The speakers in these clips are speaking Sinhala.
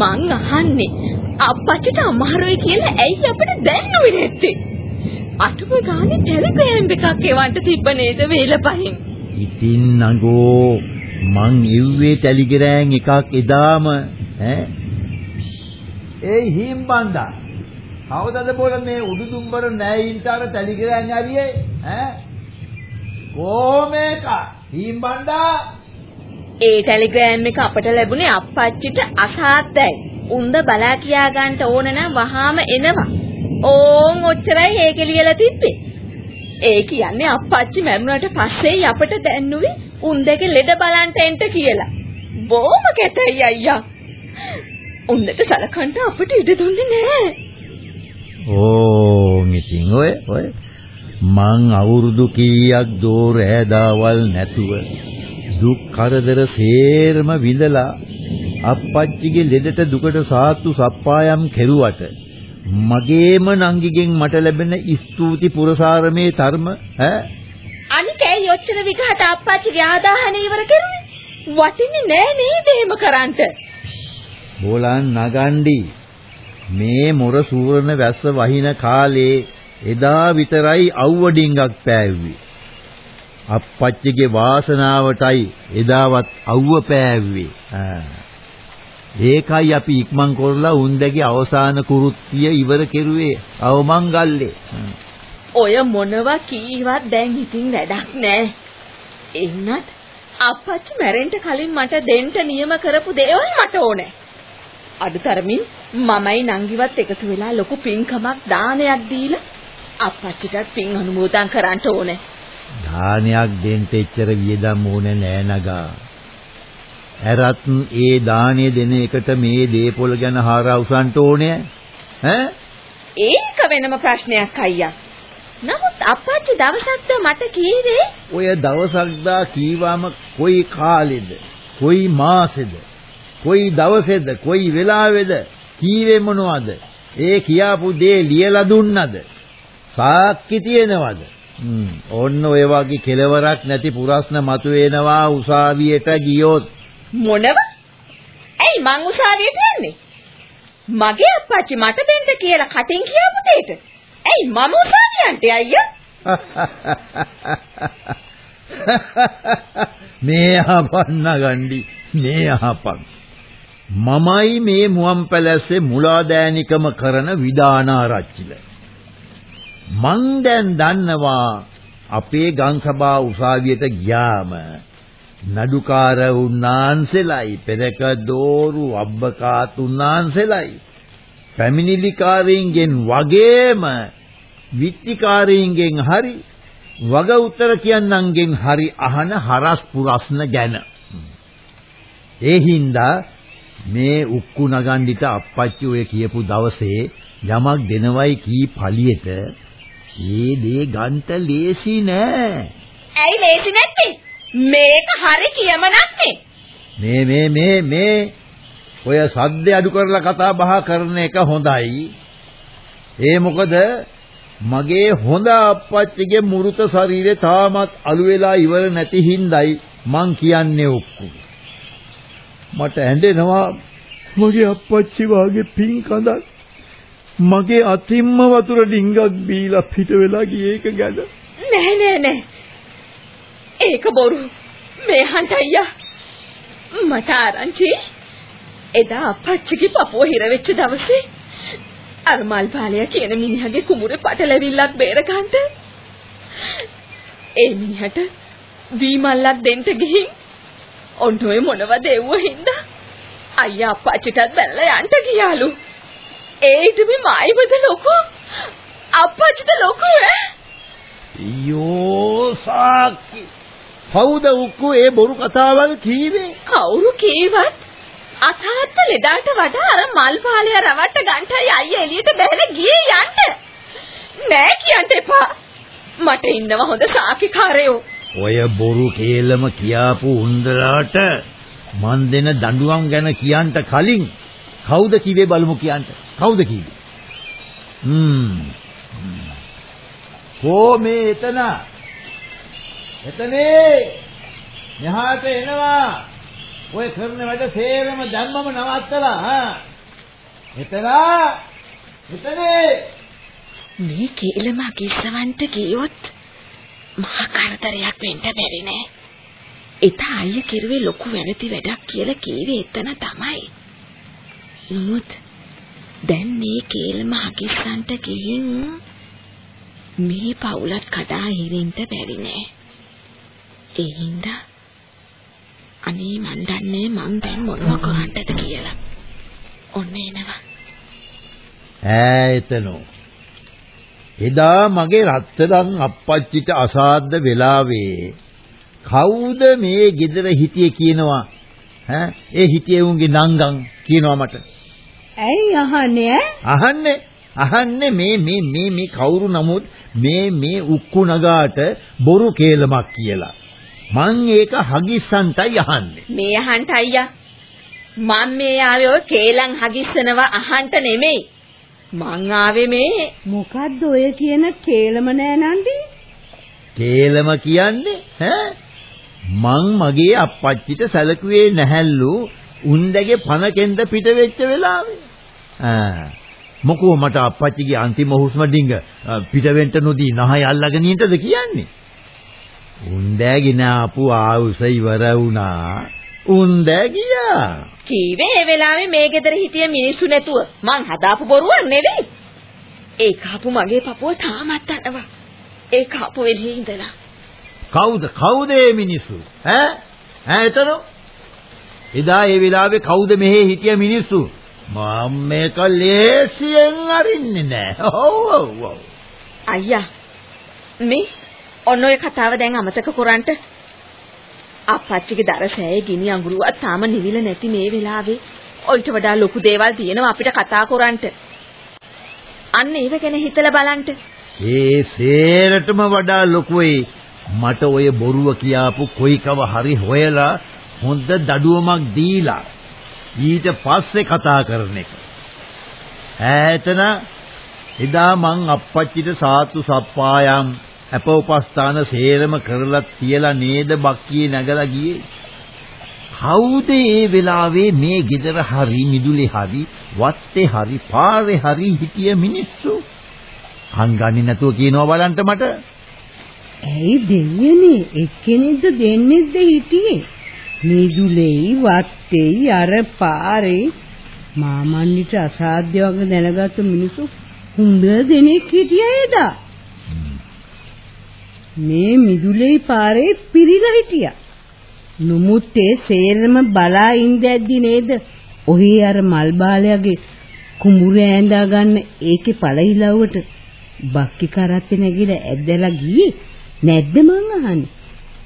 මං අහන්නේ. අප්පච්චිට අමාරුයි කියලා ඇයි අපිට දැන්නුවේ නැත්තේ? අටුව ගානේ ටෙලිග්‍රෑම් එකක් එවන්න තිබ්බ නේද වේලපහින්. ඉතින් නගෝ මං ඉව්වේ ටෙලිග්‍රෑම් එකක් එදාම ඈ? ඒ හිම්බන්දා. කවදද බෝල මේ උඩුදුම්බර නෑයින්ට අර ටෙලිග්‍රෑම් හරියේ? ඈ? කොහොමේක හිම්බන්දා ඒ ටෙලිග්‍රෑම් එක අපට ලැබුණේ අප්පච්චිට අසාද්දයි. උන්ද බලා කියා ගන්න ඕන නම් වහාම එනවා. ඕන් ඔච්චරයි ඒකේ ලියලා තිබ්බේ. ඒ කියන්නේ අප්පච්චි මැරුණාට පස්සේ අපට දැන්නුවේ උන් දෙක ලෙඩ බලන්න එන්න කියලා. බොහොම කැතයි අයියා. උන්දට සලකන්න අපිට ඉඩ දුන්නේ නැහැ. ඕ ඉතින් ඔය ඔය මං අවුරුදු කීයක් දෝර ඇදාවල් නැතුව දුක් කරදර සේරම විඳලා අප්පච්චිගේ ලෙඩට දුකට සාත්තු සප්පායම් කෙරුවට මගේම නංගිගෙන් මට ලැබෙන ස්තුති පුරසාරමේ ධර්ම ඈ අනික ඇයි ඔච්චර විගහට අප්පච්චිගේ ආදාහන ඉවර කරුවේ? වටින්නේ නෑ නේද එහෙම කරන්ට? බෝලන් නගන්ඩි මේ මොර සූරණ වැස්ස වහින කාලේ එදා විතරයි අවුව ඩිංගක් පෑවුවේ. අප්පච්චිගේ වාසනාවටයි එදාවත් අවුව පෑවුවේ. ඒකයි අපි ඉක්මන් කරලා උන්දගේ අවසාන කුරුත්තිය ඉවර කෙරුවේ අවමංගල්ලේ. ඔය මොනවා කීවත් දැන් ඉතින් වැඩක් නෑ. එන්නත් අප්පච්චි මැරෙන්න කලින් මට දෙන්න නියම කරපු දේවල් මට ඕනේ. අඩුතරමින් මමයි නංගිවත් එකතු වෙලා ලොකු පින්කමක් දානයක් දීලා අප්පච්චිටත් පින් අනුමෝදන් කරන්න ඕනේ. දානයක් දෙන්න එච්චර වියදම් ඕනේ නෑ නගා. ඇරත් ඒ දාණය දෙන එකට මේ දේපොළ ගැන හාරවසන්ට ඕනේ? ඈ? ඒක වෙනම ප්‍රශ්නයක් අයියා. නමුත් අප්පච්චි දවසක්ද මට කීවේ? ඔය දවසක්දා කීවාම කොයි කාලෙද? කොයි මාසෙද? කොයි දවසේද? කොයි වෙලාවේද? කීවේ මොනවද? ඒ කියාපු දේ ලියලා දුන්නද? සාක්ෂි තියෙනවද ඔන්න ඔය වගේ කෙලවරක් නැති පුරස්න මතුවෙනවා උසාවියට ගියොත් මොනව? ඇයි මං උසාවියට යන්නේ? මගේ අප්පච්චි මට දෙන්න කියලා කටින් කියපු දෙයට. ඇයි මම උසාවියන්ට අයියා? මේ අහපන්න ගණ්ඩි මේ අහපන් මමයි මේ මුවන් පැලැස්සේ මුලාදෑනිකම කරන විදානාරච්චිල මං දැන් දන්නවා අපේ ගංසභා උසාවියට ගියාම නඩුකාර උන්නාන්සෙලයි පෙරක දෝරු අබ්බකාත් උන්නාන්සෙලයි. පැමිණිලිකාරීන්ගෙන් වගේම විත්තිකාරීන්ගෙන් හරි වග උත්තර කියන්නන්ගෙන් හරි අහන හරස් පුරස්න ගැන. ඒ හින්දා මේ උක්කු නගන්ඩිට අප්පච්චි ඔය කියපු දවසේ යමක් දෙනවයි කී පළියට ඒ දේ ගන්ට ලේසි නෑ ඇයි ලේසි නැත්තේ මේක හරි කියමනක් නේ. මේ මේ මේ මේ ඔය සද්ද අඩු කරලා කතා බහ කරන එක හොඳයි. ඒ මොකද මගේ හොඳ අප්පච්චිගේ මුරුත ශරීරේ තාමත් අලු වෙලා ඉවර නැති හින්දායි මං කියන්නේ ඔක්කො. මට ඇඬෙනවා මගේ අප්පච්චි වාගේ පිං කඳක් මගේ අතිම්ම වතුර ඩිංගක් බීලා පිට වෙලා ගියේ එක ගැන. නෑ නෑ නෑ ඒක බොරු. මේ හන්ට අයියා. මට ආරංචි. එදා අපච්චිගේ පපුව හිර වෙච්ච දවසේ අර මල් පාලය කියන මිනිහගේ කුඹුරේ පටලැවිල්ලක් බේරගන්න. ඒ මිනිහට වී මල්ලක් දෙන්න ගිහින් ඔන්න ඔය මොනවද එව්ව හින්දා අයියා අපච්චිටත් බැලලා යන්න ගියාලු. ඒ ඉතින් මායිවද ලොකු අපච්චිට ලොකු ඈ. අයියෝ සාක්කි කවුද උක්කු ඒ බොරු කතාවල් කීවේ? කවුරු කීවත් අසහත් ලෙඩාට වඩා අර මල් පාලය රවට්ට ගන්ටයි අයියා එළියට බැහැලා ගියේ යන්න. නෑ කියන්න එපා. මට ඉන්නව හොඳ සාකිකාරයෝ. ඔය බොරු කේලම කියාපු උන්දලාට මන් දෙන දඬුවම් ගැන කියන්න කලින් කවුද කිව්වේ බලමු කියන්න. කවුද කිව්වේ? හ්ම්. කෝ මේ එතන? එතනේ. මෙහාට එනවා. ඔය කරන වැඩ සේරම දැම්මම නවත්තලා හා. එතන. එතනේ. මේ කේලම කිස්සවන්ට ගියොත් මහා කරදරයක් වෙන්න බැරි නෑ. එත අයිය කිරුවේ ලොකු වැරදි වැඩක් කියලා කීවේ එතන තමයි. නමුත් දැන් මේ කේලම හකිස්සන්ට ගිහින් මේ පවුලත් කඩා හිරින්න බැරි නෑ. ඒ හින්දා අනේ මන් දන්නේ මං දැන් මොනව කරන්නද කියලා. ඔන්න එනවා. ඈ එතනෝ. එදා මගේ රත්තරන් අප්පච්චිට අසාද්ද වෙලාවේ කවුද මේ ගෙදර හිටියේ කියනවා ඈ ඒ හිටියේ උන්ගේ නංගන් කියනවා මට ඇයි අහන්නේ? අහන්නේ. අහන්නේ මේ මේ මේ මේ කවුරු නමුත් මේ මේ උක්කු නගාට බොරු කේලමක් කියලා. මං ඒක හගිස්සන්ටයි අහන්නේ. මේ අහන්ට අයියා. මම මේ ආවේ ඔය කේලම් හගිස්සනවා අහන්ට නෙමෙයි. මං ආවේ මේ මොකද්ද ඔය කියන කේලම නෑ නන්දි? කේලම කියන්නේ ඈ? මං මගේ අප්පච්චිට සැලකුවේ නැහැලු උන්දගේ පන කෙන්ද පිට වෙච්ච වෙලාවේ මොකෝ මට අප්පච්චිගේ අන්තිම හුස්ම ඩිංග පිට වෙන්න නොදී නහය අල්ලගෙන ඉන්නද කියන්නේ? උන්දෑගෙන ආපු ආවුස ඉවර වුණා. උන්දෑ ගියා. කීවේ ඒ වෙලාවේ මේ ගෙදර හිටිය මිනිස්සු නැතුව? මං හදාපු බොරුවක් නෙවෙයි. ඒ කාපු මගේ පපුව තාමත් අනවා ඒ කාපු වෙලේ ඉඳලා. කවුද? කවුද මේ මිනිස්සු? ඈ? ඈ එතන? එදා ඒ වෙලාවේ කවුද මෙහෙ හිටිය මිනිස්සු මම මේක ලේසියෙන් අරින්නේ නෑ. ඔව් ඔව් ඔව්. අයියා මේ ඔන්න ඔය කතාව දැන් අමතක කරන්ට. අප්පච්චිගේ දරසෑයේ ගිනි අඟුරුවක් තාම නිවිල නැති මේ වෙලාවේ. ඔයිට වඩා ලොකු දේවල් තියෙනවා අපිට කතා කරන්ට. අන්න ඒව ගැන හිතලා බලන්න ඒ සේරටම වඩා ලොකුයි. මට ඔය බොරුව කියාපු කොයිකව හරි හොයලා හොඳ දඩුවමක් දීලා ඊට පස්සේ කතා කරන එක. ඈතන එදා මං අප්පච්චිට සාතු සප්පායම් අපෝපස්ථාන සේරම කරලා තියලා නේද බක්කියේ නැගලා ගියේ. කවුද ඒ වෙලාවේ මේ ගෙදර හරි මිදුලේ හරි වත්තේ හරි පාරේ හරි හිටිය මිනිස්සු? හංගන්නේ නැතුව කියනවා බලන්න මට. ඇයි දෙන්නේ එක්කෙනෙක්ද දෙන්නෙක්ද හිටියේ මිදුලේයි වත්තේයි අර පාරේ මාමන්නිට අසාධ්‍ය වගේ දැනගත්තු මිනිස්සු හුඟ දෙනෙක් හිටියා එදා. මේ මිදුලේ පාරේ පිරීලා හිටියා. නමුත් ඒ සේරම බලා ඉඳද්දි නේද? ඔහි අර මල් බාලයාගේ කුඹුර ඇඳා ගන්න ඒකේ පළහිලව්වට බක්කි කරත්තේ නැගිලා ඇද්දලා ගියේ. නැද්ද මං අහන්නේ.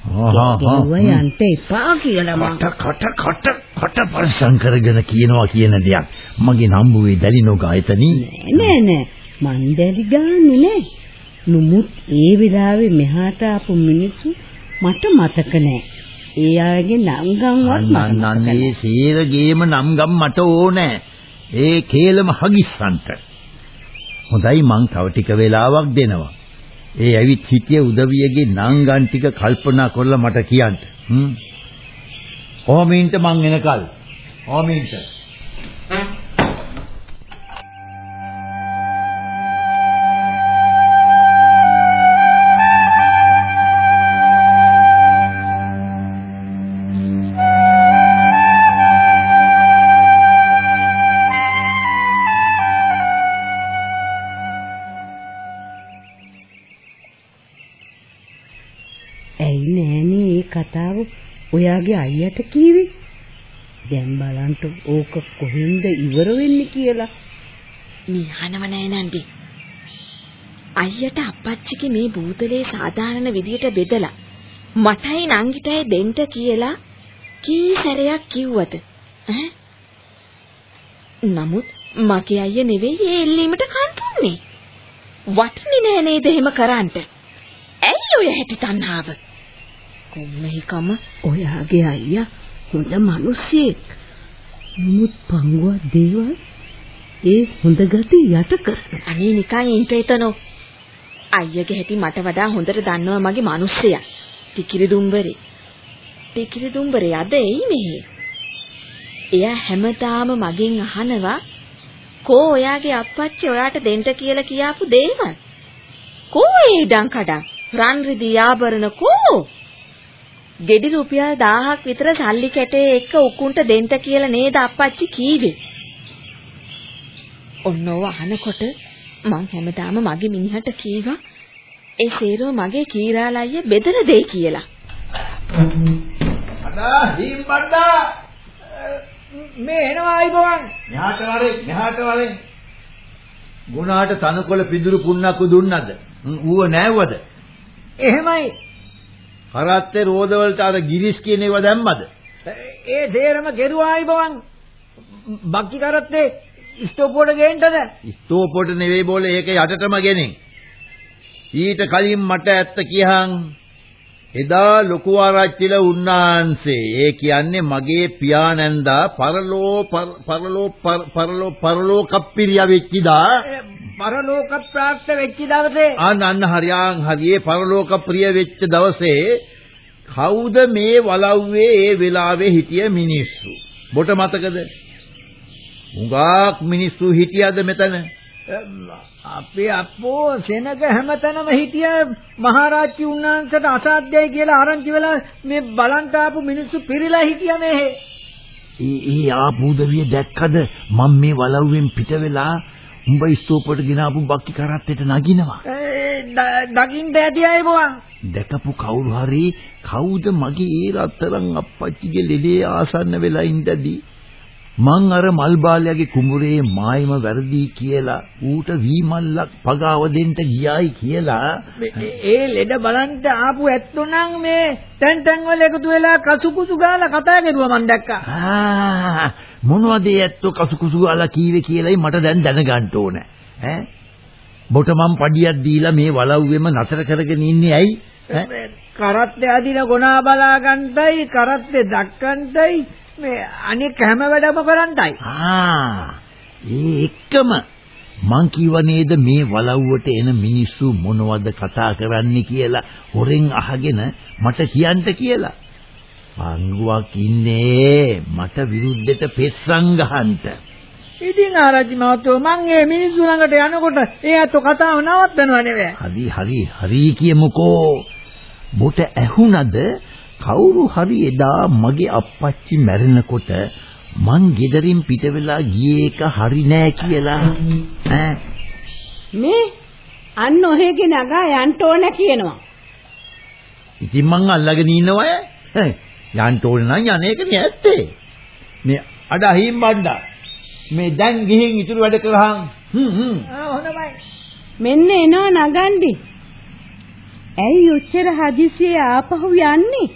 ආහා යන්ට එපා කියලා මං කට කට කට කට පරිසම් කරගෙන කියනවා කියන දෙයක් මගේ නම්බුවේ දැලි නොගායතනි නෑ නෑ මං දැලි ගාන්නේ නෑ නමුත් ඒ වෙලාවේ මෙහාට ආපු මිනිස්සු මට මතක නෑ. ඒ අයගේ නම් ගම්වත් මට මතක නෑ. නන්නේ සීරගේම නම් ගම් මට ඕනේ. ඒ කේලම හගිස්සන්ට. හොඳයි මං තව ටික වෙලාවක් දෙනවා. ඒ ඇවිත් හිටිය උදවියගේ නම් ගම් ටික කල්පනා කරලා මට කියන්න. හ්ම්. කොහොමින්ට මං එනකල්. කොහොමින්ට. ඔයාගේ අයියට කීවේ? දැන් බලන්න ඕක කොහෙන්ද ඉවර වෙන්නේ කියලා. මේ අහනව නෑ නන්දි. අයියට අප්පච්චිගේ මේ බූතලේ සාධාරණ විදියට බෙදලා මටයි නංගිටයි දෙන්න කියලා කී සැරයක් කිව්වද? ඈ නමුත් මගේ අයියා නෙවෙයි ඒ එල්ලීමට කන් දුන්නේ. වටින්නේ නෑ නේද එහෙම කරන්ට? ඇයි ඔය හැටි තණ්හාව? කොම්මෙහිකම ඔයාගේ අයියා හොඳ මිනිස්සෙක්. නමුත් පංගුව දේවල් ඒ හොඳ ගති යට කරන. අනේ නිකන් ඉන්ට එතනෝ. අයියගේ හැටි මට වඩා හොඳට දන්නවා මගේ මිනිස්සයා. ටිකිරි දුම්බරේ. ටිකිරි දුම්බරේ අද එයි මෙහෙ. එයා හැමදාම මගෙන් අහනවා කෝ ඔයාගේ අප්පච්චි ඔයාට දෙන්න කියලා කියාපු දේවල්. කෝ ඒ ඉඩම් කඩම් රන් රිදී ආභරණ කෝ? ගෙඩි රුපියල් 1000ක් විතර සල්ලි කැටේ එක්ක උකුන්ට දෙන්න කියලා නේද අප්පච්චි කීවේ. ඔන්නව අහනකොට මං හැමදාම මගේ මිනිහට කීවා ඒ සේරෝ මගේ කීරාලయ్య බෙදර දෙයි කියලා. අඩා හීම් බණ්ඩා මේ එනවා අයිබෝන් මෙහාට වරේ මෙහාට වරේ ගුණාට තනකොළ පිදුරු පුන්නක්කු දුන්නද? ඌව නෑවද? එහෙමයි කරත්තේ රෝදවලට අර ගිරිස් කියන ඒවා දැම්මද? ඒ තේරම කෙරුවා අයිබෝන් බක්කි කරත්තේ ස්ටෝපුවට ගේන්නද ස්තෝපොට නෙවෙයි බෝල ඒක යටටම ගෙනින්. ඊට කලින් මට ඇත්ත කියහන් එදා ලොකු ආරච්චිල උන්නාන්සේ ඒ කියන්නේ මගේ පියාණන්දා පරලෝ පරලෝ පරලෝ පරලෝ කප්පිරියා වෙච්චිදා පරලෝක ප්‍රාප්ත වෙච්ච දවසේ අන්න අන්න හරියන් හරියේ පරලෝක ප්‍රිය වෙච්ච දවසේ කවුද මේ වලව්වේ ඒ වෙලාවේ හිටිය මිනිස්සු? බොට මතකද? හුඟක් මිනිස්සු හිටියද මෙතන? අපේ අප්පෝ සෙනග හැමතැනම හිටිය මහරජ්‍ය උන්නාන්සට අසාධ්‍යයි කියලා ආරංචි වෙලා මේ බලන්ට ආපු මිනිස්සු පිරීලා හිටියා මේ ඒ ඒ ආපුදවිය දැක්කද මම මේ වලව්වෙන් පිට වෙලා උඹ ස්තූපයට ගෙනාපු බක්කි කරත්තෙට නගිනවා. දකින්න ඇති අය බෝවා දැකපු කවුරු හරි කවුද මගේ ඒ රත්තරන් අප්පච්චිගේ ලෙලේ ආසන්න වෙලා ඉඳදී? මං අර මල් බාලයාගේ කුඹුරේ මායිම වැරදි කියලා ඌට වීමල්ලක් පගාව දෙන්න ගියායි කියලා. ඒ ලෙඩ බලන්න ආපු ඇත්තෝ නම් මේ තැන් තැන් වල එකතු වෙලා කසුකුසු ගාලා කතා කරුවා මං දැක්කා මොනවද ඒ ඇත්තෝ කසුකුසු ගාලා කීවේ කියලායි මට දැන් දැනගන්න ඕන ඈ බොට මං පඩියක් දීලා මේ වලව්වෙම නතර කරගෙන ඉන්නේ ඇයි කරත්තේ අදින ගොනා බලා ගන්නයි කරත්තේ දක්කන්ටයි මේ අනික හැම වැඩම කරන්ටයි. ආ ඒ එක්කම මං කිව්ව නේද මේ වලව්වට එන මිනිස්සු මොනවද කතා කරන්නේ කියලා හොරෙන් අහගෙන මට කියන්න කියලා. පංගුවක් ඉන්නේ මට විරුද්ධෙට පෙස්සන් ගහන්න. ඉතින් ආරච්චි මහත්තයෝ මං මේ මිනිස්සු ළඟට යනකොට ඒ අතෝ කතාව නවත්තනව නෙවෙයි. හරි හරි හරි කියමුකෝ. බොට ඇහුණද කවුරු හරි එදා මගේ අප්පච්චි මැරෙනකොට මං ගෙදරින් පිට වෙලා ගියේ එක හරි නෑ කියලා ඈ මේ අන්න ඔහෙගේ නගා යන්න ඕන කියනවා. ඉතින් මං අල්ලගෙන ඉන්නවය යන්න ඕන නම් යන්නේකනේ ඇත්තේ මේ අඩ අහිම් බණ්ඩා මේ දැන් ගිහින් ඉතුරු වැඩ කරහන් හ්ම් හ්ම් ආ හොඳයි. මෙන්න එනවා නගන්ඩි. ඇයි ඔච්චර හදිසියේ ආපහු යන්නේ?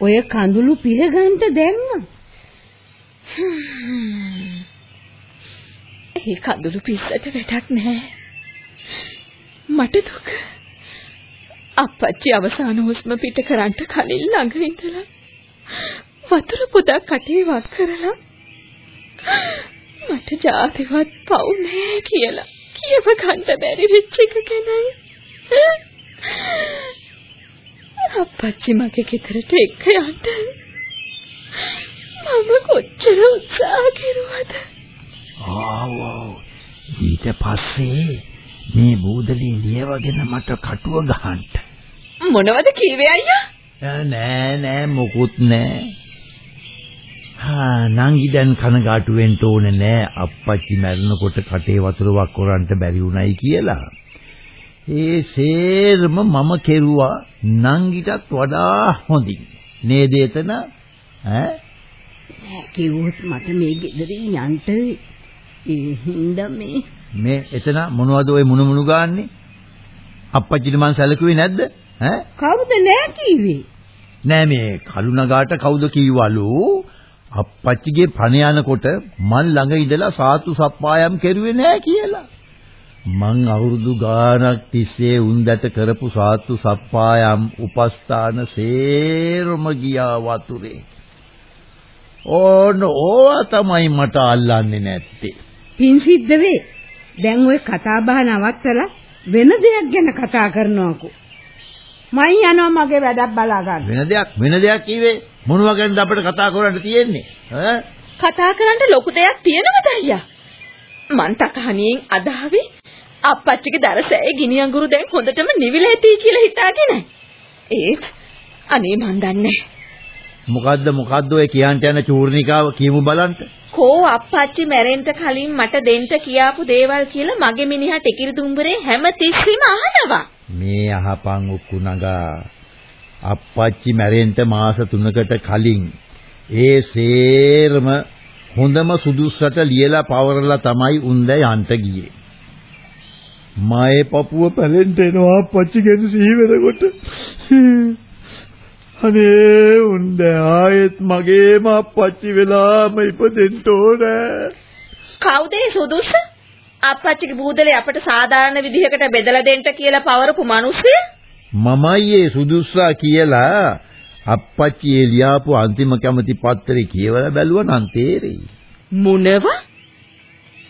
ඔය කඳුළු පිහගන්න දැම්ම. ඒ කඳුළු පිස්සට වැඩක් නැහැ. මට දුක. අප්පච්චි අවසාන හුස්ම පිට කරන්ට කලින් ළඟ ඉඳලා වතුර පොදක් කටේ වත් කරලා මට ජාතිවත් පව් නෑ කියලා කියව ගන්න බැරි වෙච්ච එක ගැනයි. අප්පච්චි මගේ ගෙදරට එක්ක යන්න. මම කොච්චර උත්සාහ කෙරුවද? ආව් ඊට පස්සේ මේ බූදලේ ලියවගෙන මට කටුව ගහන්න. මොනවද කීවේ අයියා නෑ නෑ මොකුත් නෑ හා නංගි දැන් කනගාටු වෙන්න ඕනේ නෑ අප්පච්චි මැරෙනකොට කටේ වතුර වක් කරන්න බැරි උණයි කියලා ඒ සේරම මම කෙරුවා නංගිටත් වඩා හොඳින්. නේද එතන? ඈ? නෑ කිව්වොත් මට මේ ගෙදරින් යන්න ඒ හින්දා මේ මේ එතන මොනවද ওই මුණු මුණු ගාන්නේ? අප්පච්චිට මං සැලකුවේ නැද්ද? ඈ? කවුද නෑ කිව්වේ? නෑ මේ කලුණගාට කවුද කිව්වලු? අප්පච්චිගේ පණ යනකොට මන් ළඟ ඉඳලා සාතු සප්පායම් කෙරුවේ නෑ කියලා. මං අවුරුදු ගාණක් තිස්සේ උන්දට කරපු සාතු සප්පායම් උපස්ථාන සේරම ගියා වතුරේ. ඕන ඕවා තමයි මට අල්ලන්නේ නැත්තේ. පින් සිද්ධ වේ. දැන් ওই කතා බහ නවත්තලා වෙන දෙයක් ගැන කතා කරනවාකෝ. මයි යනවා මගේ වැඩක් බලා ගන්න. වෙන දෙයක් වෙන දෙයක් කිව්වේ මොනවා ගැනද අපිට කතා කරන්න තියෙන්නේ ඈ කතා කරන්න ලොකු දෙයක් තියෙනවද අයියා? මං තකහණියෙන් අදාවේ අප්පච්චිගේ දරසෑයේ ගිනි අඟුරු දැන් හොඳටම නිවිලා ඇති කියලා හිතාගෙන. ඒත් අනේ මන් දන්නේ මොකද්ද මොකද්ද ඔය කියන්ට යන චූර්ණිකාව කියමු බලන්න කෝ අප්පච්චි මැරෙන්න කලින් මට දෙන්න කියාපු දේවල් කියලා මගේ මිනිහා ටිකිරි දුම්බරේ හැම තිස්සෙම අහනවා. මේ අහපන් උක්කු නගා අප්පච්චි මැරෙන්න මාස 3කට කලින් ඒ සේරම හොඳම සුදුස්සට ලියලා පවරලා තමයි උන්ද යන්න ගියේ. මායේ පපුව පැලෙන්න එනවා අප්පච්චි ගැන සිහි වෙනකොට. අනේ උන්ද ආයෙත් මගේම අප්පච්චි වෙලාම ඉපදෙන්න ඕනේ. කවුද ඒ සුදුස්ස? අප්පච්චිගේ බූදලේ අපට සාධාරණ විදිහකට බෙදලා දෙන්න කියලා පවරපු මිනිස්සු? මමයි ඒ සුදුස්සා කියලා අප්පච්චි ඒ ලියාපු අන්තිම කැමති පත්‍රේ කියවලා බැලුවා නම් තේරෙයි. මොනව?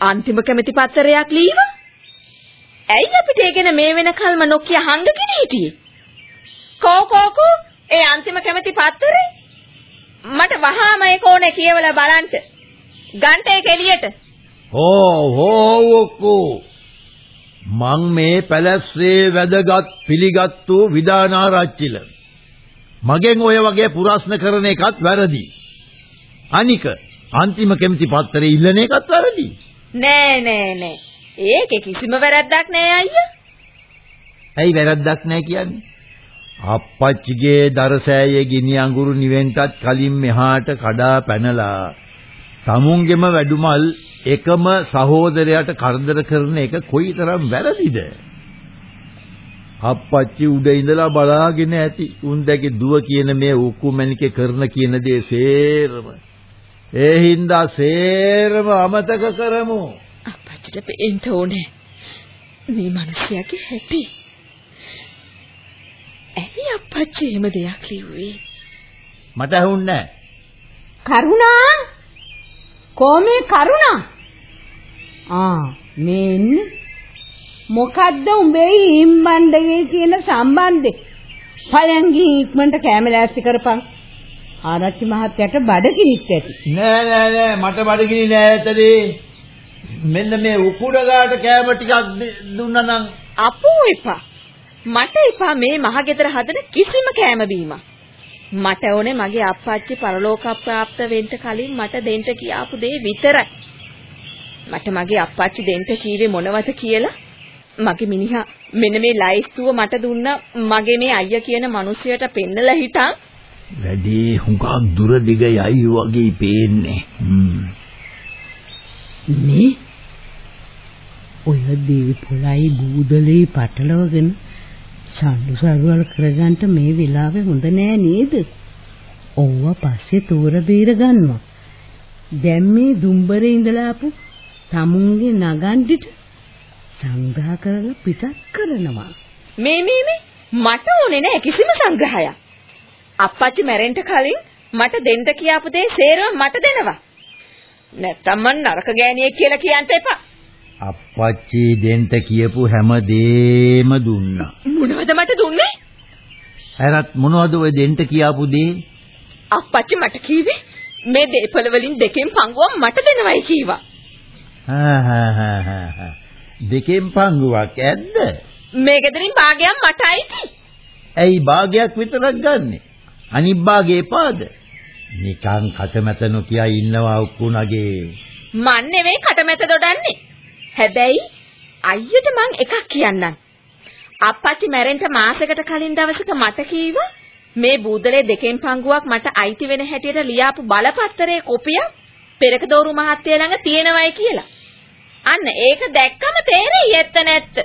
අන්තිම කැමති පත්‍රයක් ලීවා? ඇයි අපිට ඒ ගැන මේ වෙනකල්ම නොකිය හංගගෙන හිටියේ? කෝ කෝ කෝ ඒ අන්තිම කැමති පත්තරේ මට වහාම ඒක ඕනේ කියවලා බලන්න. ගන්ට ඒක එළියට. හෝ හෝ ඔක්කෝ මං මේ පැලැස්සේ වැදගත් පිළිගත්තු විදානාරච්චිල මගෙන් ඔය වගේ පුරස්න කරන එකත් වැරදි. අනික අන්තිම කැමති පත්තරේ ඉල්ලන එකත් වැරදි. නෑ නෑ නෑ. ඒකේ කිසිම වැරද්දක් නෑ අයියා. ඇයි වැරද්දක් නෑ කියන්නේ? අප්පච්චිගේ දරසෑයේ ගිනි අඟුරු නිවෙන්ටත් කලින් මෙහාට කඩා පැනලා tamunගෙම වැඩුමල් එකම සහෝදරයාට කරදර කරන එක කොයිතරම් වැරදිද? අප්පච්චි උඩ ඉඳලා බලාගෙන ඇති. උන්දගේ දුව කියන මේ උකුමැණිකේ කරන කියන දේ සේරම. ඒ හින්දා සේරම අමතක කරමු. අප්පච්චිට පෙන්න ඕනේ. මේ මිනිහයාගේ හැටි. ඇයි අප්පච්චි එහෙම දෙයක් ලිව්වේ? මට ඇහුන්නේ කරුණා කොමේ කරුණා. ආ මේ ඉන්නේ මොකද්ද උඹේ හිම්බණ්ඩගේ කියන සම්බන්ධේ ඵලයන් ගිහින් ඉක්මනට කැම ලෑස්ති කරපන්. ආරච්චි මහත්තයාට බඩගිනිත් ඇති. නෑ නෑ නෑ මට බඩගිනි නෑ ඇතදී මෙන්න මේ උකුඩ ගාට කෑම ටිකක් දුන්නා නම්. අපෝ එපා. මට එපා මේ මහගෙදර හදන කිසිම කෑම බීමක්. මට ඕනේ මගේ අප්පච්චි පරලෝකප්‍රාප්ත වෙන්න කලින් මට දෙන්න කියාපු දේ විතරයි. මට මගේ අප්පච්චි දෙන්න කීවේ මොනවද කියලා මගේ මිනිහා මෙන්න මේ ලයිස්තුව මට දුන්න මගේ මේ අයියා කියන මිනිහයට පෙන්නලා හිටන් වැඩි හුඟක් දුර දිග යයි වගේ පේන්නේ. මේ ඔය දේවි පොළයි බූදලේ පටලවගෙන සල්ලු සරුවල් කරගන්න මේ වෙලාවේ හොඳ නෑ නේද? ඔව්ව පස්සේ තෝර බේර ගන්නවා. දැන් මේ දුම්බරේ ඉඳලා ආපු tamunge නගන්ඩිට සංග්‍රහ කරලා පිටත් කරනවා. මේ මේ මේ මට ඕනේ නෑ කිසිම සංග්‍රහයක්. අප්පච්චි මැරෙන්න කලින් මට දෙන්න කියාපු දේ සේරම මට දෙනවා. නැත්තම් මං නරක ගෑණියෙක් කියලා කියන්න එපා. අප්පච්චි දෙන්න කියපු හැම දෙෙම දුන්නා. මොනවද මට දුන්නේ? හැරත් මොනවද ඔය දෙන්න කියාපු දේ? අප්පච්චි මට කිව්වේ මේ දේපල වලින් දෙකෙන් පංගුවක් මට දෙනවයි කීවා. දෙකෙන් පංගුවක් ඇද්ද? මේ ගෙදරින් භාගයක් මට අයිති. ඇයි භාගයක් විතරක් ගන්නෙ? අනිත් භාගේ එපාද? නිකන් කටමැත නොකිය ඉන්නවා උක්කුණගේ. මන් නෙවෙයි කටමැත දොඩන්නේ. හැබැයි අයියට මං එකක් කියන්නම්. අප්පච්චි මැරෙන්න මාසෙකට කලින් දවසක මට කීවා මේ බූදලේ දෙකෙන් පංගුවක් මට අයිති වෙන හැටියට ලියාපු බලපත්‍රයේ කොපිය පෙරකදෝරු මහත්තයා ළඟ තියෙනවයි කියලා. අන්න ඒක දැක්කම තේරෙයි ඇත්ත නැත්ත.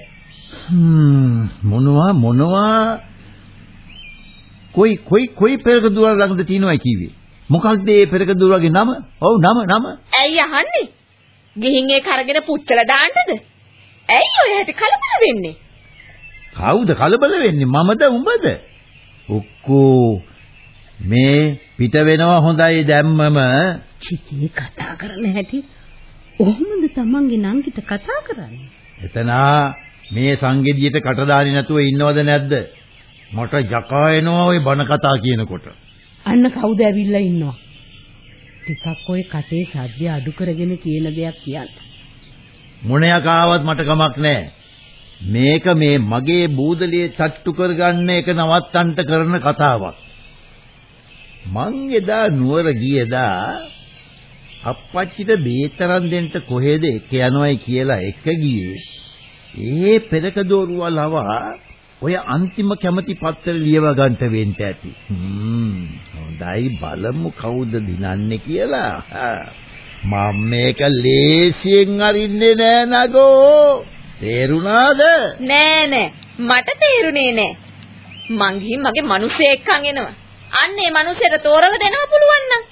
මොනවා මොනවා කොයි කොයි කොයි පෙරකදෝරු ළඟද තියෙනවයි කිව්වේ? මොකක්ද මේ පෙරක දුරගේ නම? ඔව් නම නම. ඇයි අහන්නේ? ගිහින් ඒක අරගෙන පුච්චලා දාන්නද? ඇයි ඔය හැටි කලබල වෙන්නේ? කවුද කලබල වෙන්නේ? මමද උඹද? උක්කෝ මේ පිට වෙනවා හොඳයි දැම්මම චිකී කතා කරන හැටි ඔහොමද තමන්ගේ නංගිට කතා කරන්නේ? එතන මේ සංගෙදියට කටදාරි නැතුව ඉන්නවද නැද්ද? මට යකා එනවා ওই බන කතා කියනකොට. අන්න කවුද ඇවිල්ලා ඉන්නවා? ටිකක් ඔය කටේ සද්ද අඩු කරගෙන කියන දෙයක් කියන්න. මොණයක් ආවත් මට කමක් නැහැ. මේක මේ මගේ බූදලියේ තට්ටු කරගන්න එක නවත්තන්න කරන කතාවක්. මං එදා නුවර ගියදා අප්පච්චිට බේතරන් දෙන්න කොහෙද එක යනවයි කියලා එක ගියේ. ඒ පෙරක දෝරුවා ලවා ඔය අන්තිම කැමැති පත්‍ර ලියව ගන්නට වෙන්න ඇති. හ්ම් හොඳයි බලමු කවුද දිනන්නේ කියලා. මම මේක ලේසියෙන් අරින්නේ නෑ නගෝ. තේරුණාද? නෑ නෑ මට තේරුනේ නෑ. මං ගිහින් මගේ මිනිස්සෙක්කන් එනවා. අන්න ඒ මිනිස්සෙට තෝරලා දෙනවා පුළුවන් නම්.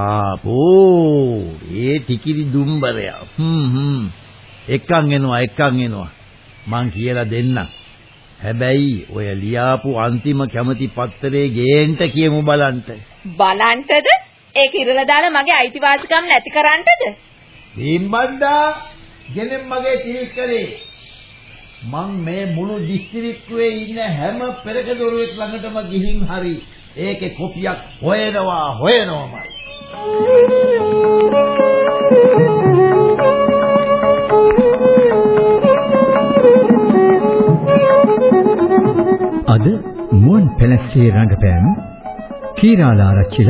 ආපෝ ඒ ටිකිරි දුම්බරයා. හ්ම් හ්ම්. එක්කන් එනවා එක්කන් එනවා. මං කියලා දෙන්නම්. හැබැයි ඔය ලියාපු අන්තිම කැමැති පත්තරේ ගේන්න කියමු බලන්න. බලන්ටද? ඒක ඉරලා දාලා මගේ අයිතිවාසිකම් නැති කරන්නටද? බිම්බණ්ඩා ගෙනෙන් මගේ තීක්කලේ මං මේ මුළු දිස්ත්‍රික්කයේ ඉන්න හැම පෙරක දොරුවෙක් ළඟටම ගිහින් හරි ඒකේ කොපියක් හොයනවා හොයනවාමයි. මුවන් පැලස්සේ රංගපෑම් කීරාලාරච්චිල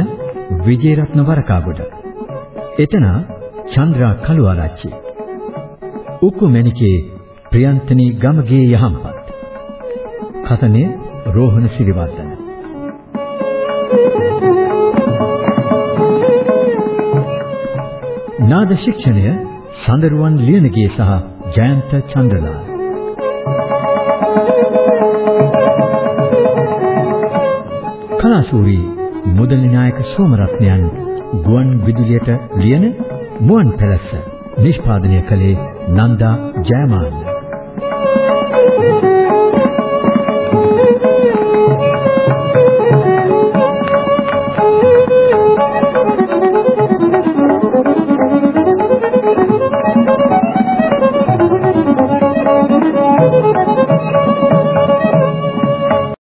විජේරත්න වරකාගොඩ. එතන චන්ද්‍රා කළුආරච්චි. උක්කු මැණිකේ ප්‍රියන්තනී ගමගේ යහම්පත්. කතනේ රෝහණ සිරිවර්ධන. නාද ශික්ෂණය සඳරුවන් ලියනගේ සහ ජයන්ත චන්ද්‍රලාල්. කලාසූරි මුදලි නායක සෝමරත්නයන් ගුවන් විදුලියට ලියන මුවන් පැලස්ස නිෂ්පාදනය කළේ නන්දා ජයමාන්න. Thank you.